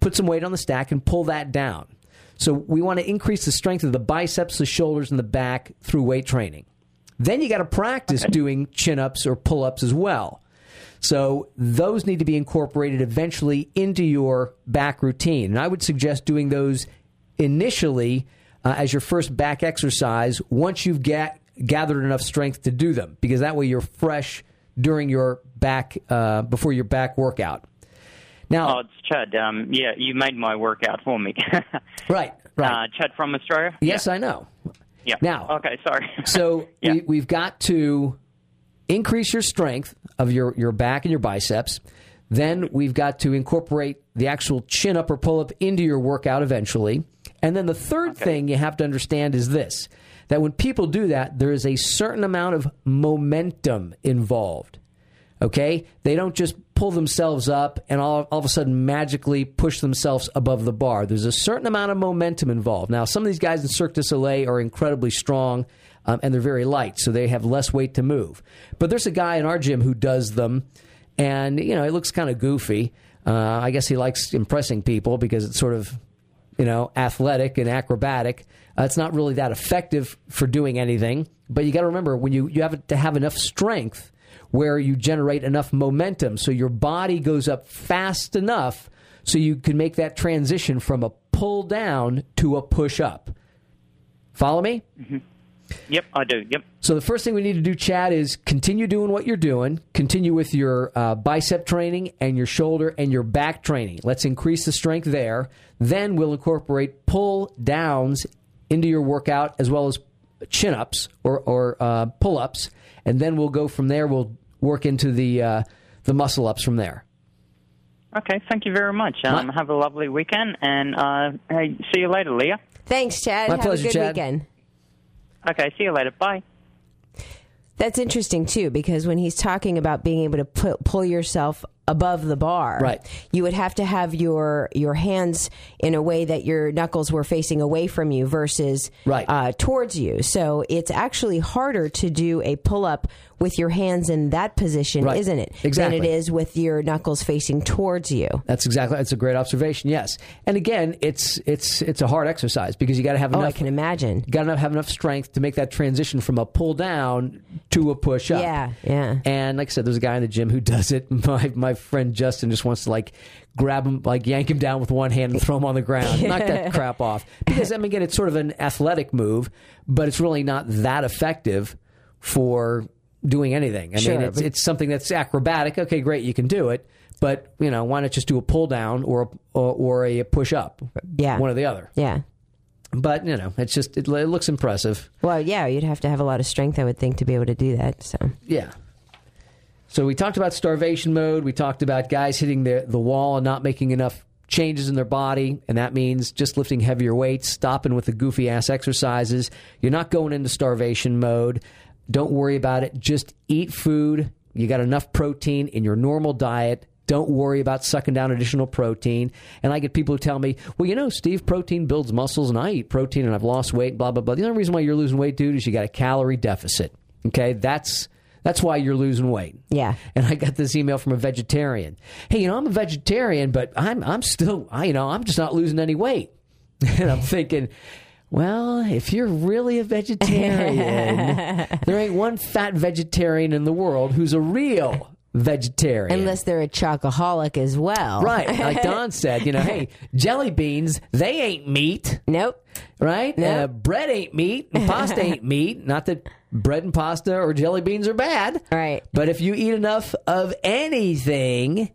put some weight on the stack, and pull that down. So we want to increase the strength of the biceps, the shoulders, and the back through weight training. Then you got to practice doing chin ups or pull ups as well. So those need to be incorporated eventually into your back routine. And I would suggest doing those initially uh, as your first back exercise once you've ga- gathered enough strength to do them, because that way you're fresh during your back uh, before your back workout. Now, Oh, it's Chad. Um, yeah, you made my workout for me. right, right. Uh, Chad from Australia. yes, I know. Yeah. Now, Okay, sorry. So Yeah. we, we've got to increase your strength of your, your back and your biceps. Then we've got to incorporate the actual chin up or pull up into your workout eventually. And then the third thing you have to understand is this that when people do that, there is a certain amount of momentum involved. Okay? They don't just pull themselves up and all, all of a sudden magically push themselves above the bar. There's a certain amount of momentum involved. Now, some of these guys in Cirque du Soleil are incredibly strong um, and they're very light, so they have less weight to move. But there's a guy in our gym who does them, and, you know, it looks kind of goofy. Uh, I guess he likes impressing people because it's sort of you know, athletic and acrobatic. Uh, it's not really that effective for doing anything. But you got to remember when you you have to have enough strength where you generate enough momentum, so your body goes up fast enough, so you can make that transition from a pull down to a push up. Follow me? Yep, I do. Yep. So the first thing we need to do, Chad, is continue doing what you're doing. Continue with your uh, bicep training and your shoulder and your back training. Let's increase the strength there. Then we'll incorporate pull downs into your workout as well as chin ups or, or uh, pull ups, and then we'll go from there. We'll work into the uh, the muscle ups from there. Okay, thank you very much. Um, have a lovely weekend, and uh, hey, see you later, Leah. Thanks, Chad. My Have pleasure, a good Chad. weekend. Okay, see you later. Bye. That's interesting too, because when he's talking about being able to pu- pull yourself above the bar. Right. You would have to have your your hands in a way that your knuckles were facing away from you versus Right. uh, towards you. So it's actually harder to do a pull up with your hands in that position, Right. isn't it? Exactly. Than it is with your knuckles facing towards you. That's exactly. That's a great observation. Yes, and again, it's it's it's a hard exercise because you got to have Oh. I can imagine. Got to have enough strength to make that transition from a pull down to a push up. Yeah, yeah. And like I said, there's a guy in the gym who does it. My my friend Justin just wants to like grab him, like yank him down with one hand and throw him on the ground, knock that crap off. Because I mean, again, it's sort of an athletic move, but it's really not that effective for doing anything. I Sure, mean, it's, it's something that's acrobatic. Okay, great, you can do it. But you know, why not just do a pull down or a, or, or a push up? Yeah. one or the other. Yeah. But you know, it's just it, it looks impressive. Well, yeah, you'd have to have a lot of strength, I would think, to be able to do that. So Yeah. So we talked about starvation mode. We talked about guys hitting the the wall and not making enough changes in their body, and that means just lifting heavier weights, stopping with the goofy ass exercises. You're not going into starvation mode. Don't worry about it. Just eat food. You got enough protein in your normal diet. Don't worry about sucking down additional protein. And I get people who tell me, well, you know, Steve, protein builds muscles, and I eat protein and I've lost weight, blah, blah, blah. The only reason why you're losing weight, dude, is you got a calorie deficit. Okay? That's. That's why you're losing weight. Yeah. And I got this email from a vegetarian. Hey, you know, I'm a vegetarian, but I'm I'm still I you know, I'm just not losing any weight. And I'm thinking, well, if you're really a vegetarian, there ain't one fat vegetarian in the world who's a real vegetarian. unless they're a chocoholic as well, Right. Like Don said, you know, hey, jelly beans, they ain't meat. Nope. Right? Nope. Uh, bread ain't meat. And pasta ain't meat. Not that bread and pasta or jelly beans are bad. Right. But if you eat enough of anything,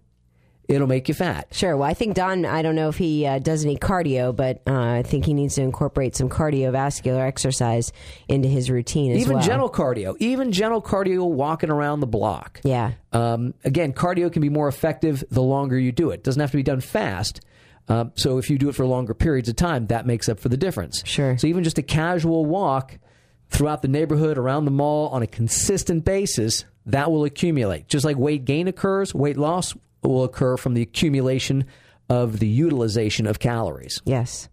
it'll make you fat. Sure. Well, I think Don. I don't know if he uh, does any cardio, but uh, I think he needs to incorporate some cardiovascular exercise into his routine as even well. gentle cardio, even gentle cardio walking around the block. Yeah. Um, again, cardio can be more effective the longer you do it. Doesn't have to be done fast. Uh, so if you do it for longer periods of time, that makes up for the difference. Sure. So even just a casual walk throughout the neighborhood, around the mall on a consistent basis, that will accumulate. Just like weight gain occurs, weight loss will occur from the accumulation of the utilization of calories. Yes.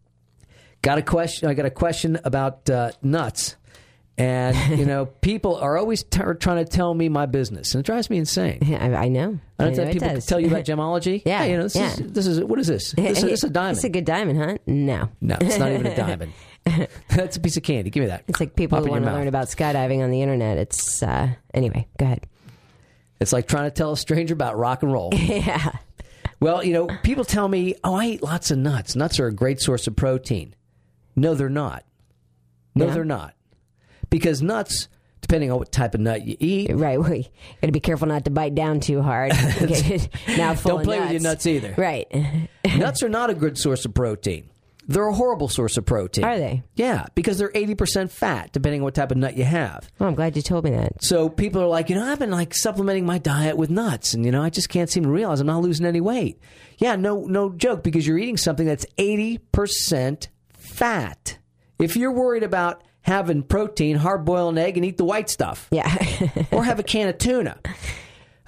Got a question? I got a question about uh, nuts, and you know, people are always t- trying to tell me my business, and it drives me insane. I, I know. I I don't know know people does. tell you about gemology. Yeah, Hey, you know, this yeah. is this is what is this? This, is- this is a diamond. It's a good diamond, huh? No. no, it's not even a diamond. That's a piece of candy. Give me that. It's like people Pop who want to mouth. learn about skydiving on the internet. It's uh, anyway. Go ahead. It's like trying to tell a stranger about rock and roll. yeah. Well, you know, people tell me, "Oh, I eat lots of nuts. Nuts are a great source of protein." No, they're not. No, Yeah. they're not. Because nuts, depending on what type of nut you eat, Right. We got to be careful not to bite down too hard. Now full don't play with your nuts either. Right. nuts are not a good source of protein. They're a horrible source of protein. Are they? Yeah, because they're 80% fat, depending on what type of nut you have. Well, I'm glad you told me that. So people are like, you know, I've been like supplementing my diet with nuts, and you know, I just can't seem to realize I'm not losing any weight. Yeah, no, no joke, because you're eating something that's 80% fat. If you're worried about having protein, hard boil an egg and eat the white stuff. Yeah. or have a can of tuna.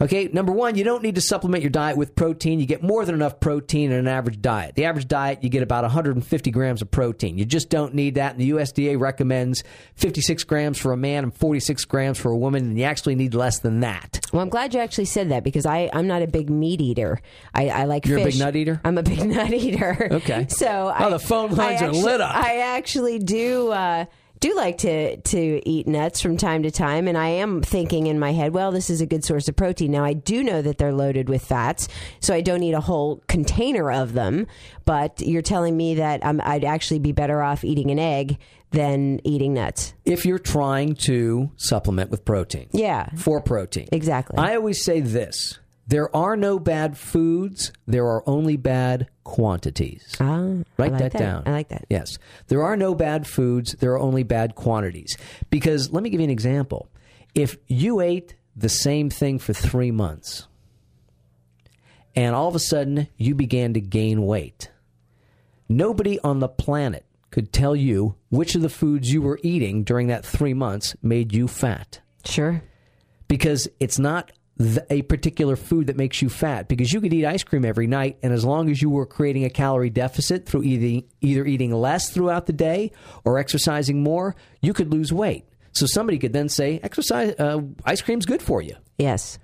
Okay, number one, you don't need to supplement your diet with protein. You get more than enough protein in an average diet. The average diet, you get about 150 grams of protein. You just don't need that. And the USDA recommends 56 grams for a man and 46 grams for a woman, and you actually need less than that. Well, I'm glad you actually said that because I, I'm not a big meat eater. I, I like You're a big nut eater? I'm a big nut eater. Okay. So Oh, I, the phone lines I are actually- lit up. I actually do. Uh, do like to to eat nuts from time to time and I am thinking in my head well this is a good source of protein now I do know that they're loaded with fats so I don't need a whole container of them but you're telling me that um, I'd actually be better off eating an egg than eating nuts If you're trying to supplement with protein. yeah For protein. exactly I always say this there are no bad foods, there are only bad quantities. Ah, Write like that, that. down. I like that. Yes. There are no bad foods, there are only bad quantities. Because let me give you an example. If you ate the same thing for three months and all of a sudden you began to gain weight, nobody on the planet could tell you which of the foods you were eating during that three months made you fat sure because it's not th- a particular food that makes you fat because you could eat ice cream every night, and as long as you were creating a calorie deficit through eating, either eating less throughout the day or exercising more, you could lose weight. So somebody could then say, exercise, uh, ice cream's good for you. Yes.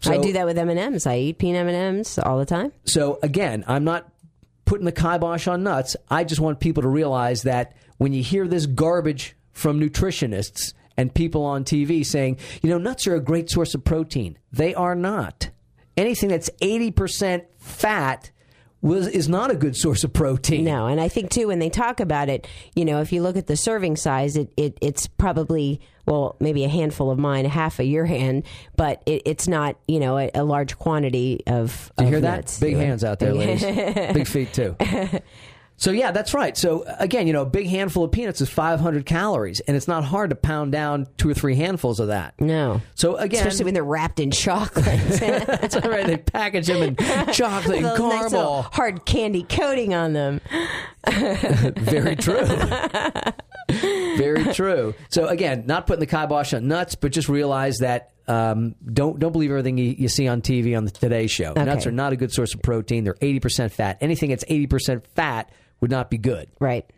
So- I do that with M and M's. I eat peanut M and M's all the time. So again, I'm not putting the kibosh on nuts. I just want people to realize that when you hear this garbage from nutritionists and people on TV saying, you know, nuts are a great source of protein, they are not. Anything that's 80% fat was, is not a good source of protein. No, and I think too when they talk about it, you know, if you look at the serving size, it, it it's probably well maybe a handful of mine, half of your hand, but it, it's not you know a, a large quantity of. Do you hear nuts. that? Big hands out there, ladies. big feet too. So yeah, that's right. So again, you know, a big handful of peanuts is 500 calories, and it's not hard to pound down two or three handfuls of that. No. So again, Especially when they're wrapped in chocolate. that's all right. They package them in chocolate and a nice caramel. hard candy coating on them. Very true. Very true. So again, not putting the kibosh on nuts, but just realize that um, don't don't believe everything you, you see on TV on the Today Show. Nuts are not a good source of protein. They're eighty percent fat. Anything that's eighty percent fat would not be good. Right.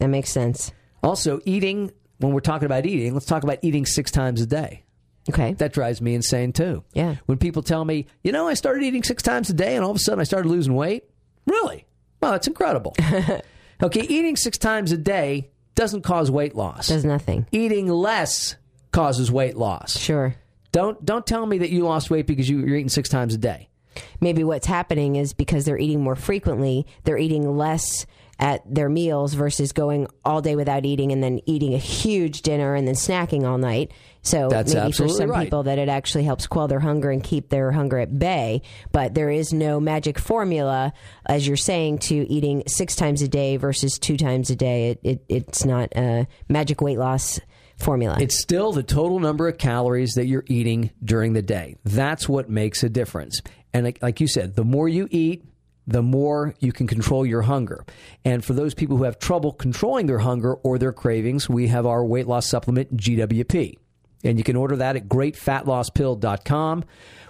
That makes sense. Also, eating. When we're talking about eating, let's talk about eating six times a day. Okay. That drives me insane too. Yeah. When people tell me, you know, I started eating six times a day and all of a sudden I started losing weight. Really? Well, that's incredible. okay, eating six times a day doesn't cause weight loss. Does nothing. Eating less causes weight loss. Sure. Don't don't tell me that you lost weight because you, you're eating six times a day. Maybe what's happening is because they're eating more frequently, they're eating less at their meals versus going all day without eating and then eating a huge dinner and then snacking all night. So That's maybe for some right. people that it actually helps quell their hunger and keep their hunger at bay. But there is no magic formula, as you're saying, to eating six times a day versus two times a day. It, it, it's not a magic weight loss formula. It's still the total number of calories that you're eating during the day. That's what makes a difference. And like, like you said, the more you eat, the more you can control your hunger. And for those people who have trouble controlling their hunger or their cravings, we have our weight loss supplement, GWP. And you can order that at greatfatlosspill.com.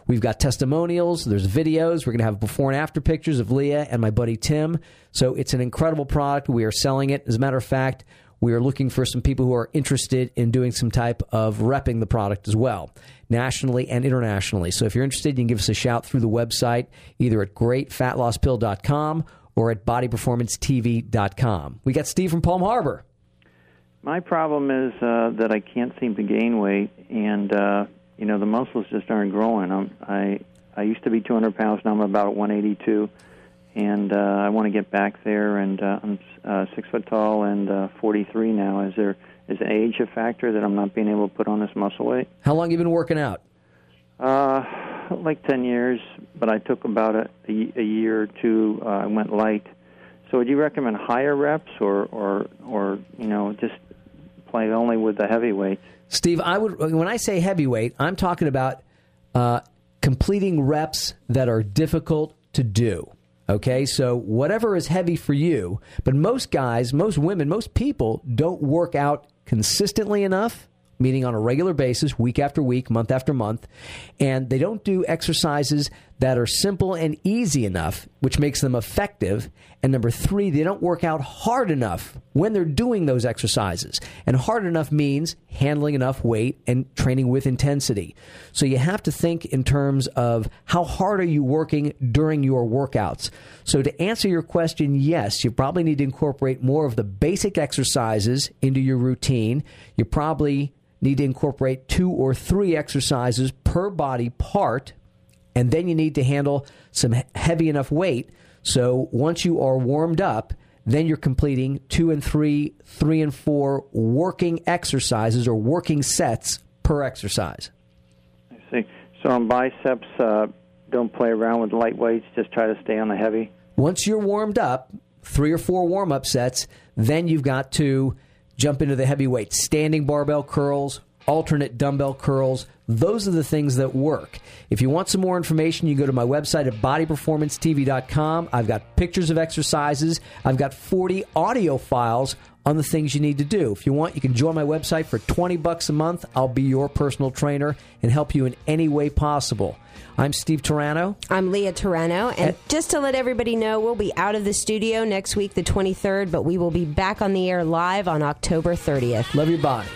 We've got testimonials, there's videos. We're going to have before and after pictures of Leah and my buddy Tim. So it's an incredible product. We are selling it. As a matter of fact, we are looking for some people who are interested in doing some type of repping the product as well, nationally and internationally. So if you're interested, you can give us a shout through the website, either at greatfatlosspill.com or at bodyperformancetv.com. We got Steve from Palm Harbor. My problem is uh, that I can't seem to gain weight, and uh, you know the muscles just aren't growing. I'm, I I used to be 200 pounds, now I'm about 182, and uh, I want to get back there. And uh, I'm uh, six foot tall and uh, 43 now. Is there is age a factor that I'm not being able to put on this muscle weight? How long you been working out? Uh, like 10 years, but I took about a, a, a year or two. Uh, I went light. So would you recommend higher reps, or or or you know just play only with the heavy weights? Steve, I would when I say heavyweight, I'm talking about uh, completing reps that are difficult to do. Okay, so whatever is heavy for you, but most guys, most women, most people don't work out consistently enough, meaning on a regular basis, week after week, month after month, and they don't do exercises that are simple and easy enough, which makes them effective. And number three, they don't work out hard enough when they're doing those exercises. And hard enough means handling enough weight and training with intensity. So you have to think in terms of how hard are you working during your workouts. So to answer your question, yes, you probably need to incorporate more of the basic exercises into your routine. You probably need to incorporate two or three exercises per body part and then you need to handle some heavy enough weight. So once you are warmed up, then you're completing two and three, three and four working exercises or working sets per exercise. I see. So on biceps, uh, don't play around with light weights. Just try to stay on the heavy. Once you're warmed up, three or four warm up sets, then you've got to jump into the heavy weights Standing barbell curls, alternate dumbbell curls. Those are the things that work. If you want some more information, you go to my website at bodyperformancetv.com. I've got pictures of exercises. I've got 40 audio files on the things you need to do. If you want, you can join my website for 20 bucks a month. I'll be your personal trainer and help you in any way possible. I'm Steve Turano. I'm Leah Turano. And And- just to let everybody know, we'll be out of the studio next week, the 23rd, but we will be back on the air live on October 30th. Love your body.